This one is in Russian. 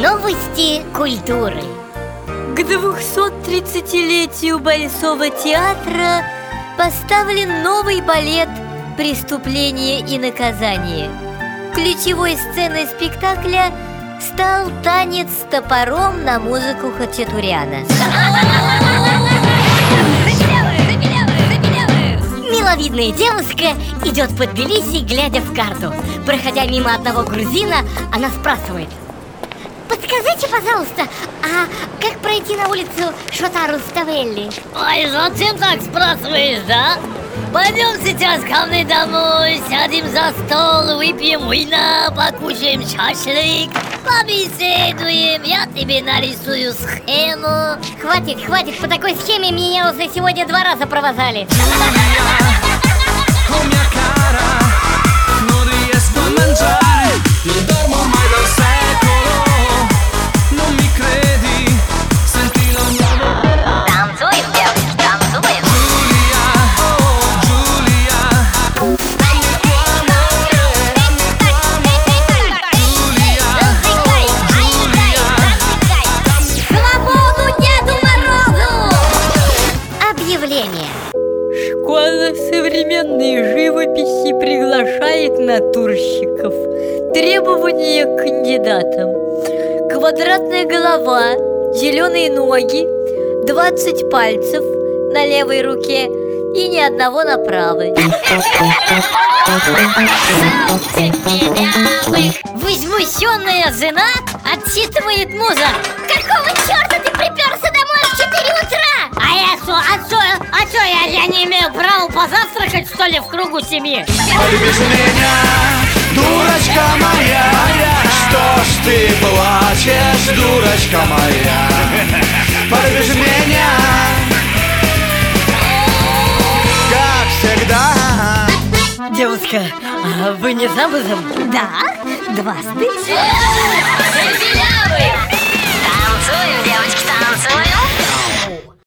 Новости культуры. К 230-летию Борисова театра поставлен новый балет «Преступление и наказание» Ключевой сценой спектакля стал танец с топором на музыку Хачатуряна. Миловидная девушка идет по Тбилиси, глядя в карту. Проходя мимо одного грузина, она спрашивает – Подскажите, пожалуйста, а как пройти на улицу Шотару Ставелли? Ой, зачем так спрашиваешь, да? Пойдем сейчас ко мне домой, сядем за стол, выпьем вина, покушаем шашлык, побеседуем, я тебе нарисую схему. Хватит, хватит, по такой схеме меня уже сегодня два раза провозали. Объявление Школа современной живописи приглашает натурщиков. Требования к кандидатам. Квадратная голова, зеленые ноги, 20 пальцев на левой руке и ни одного на правой. Возмущенная жена отсчитывает мужа я, не имею права позавтракать, что ли, в кругу семьи? Полюбишь меня, дурочка моя Что ж ты плачешь, дурочка моя Полюбишь меня Как всегда Девушка, а вы не замужем? Да, дважды Танцуем,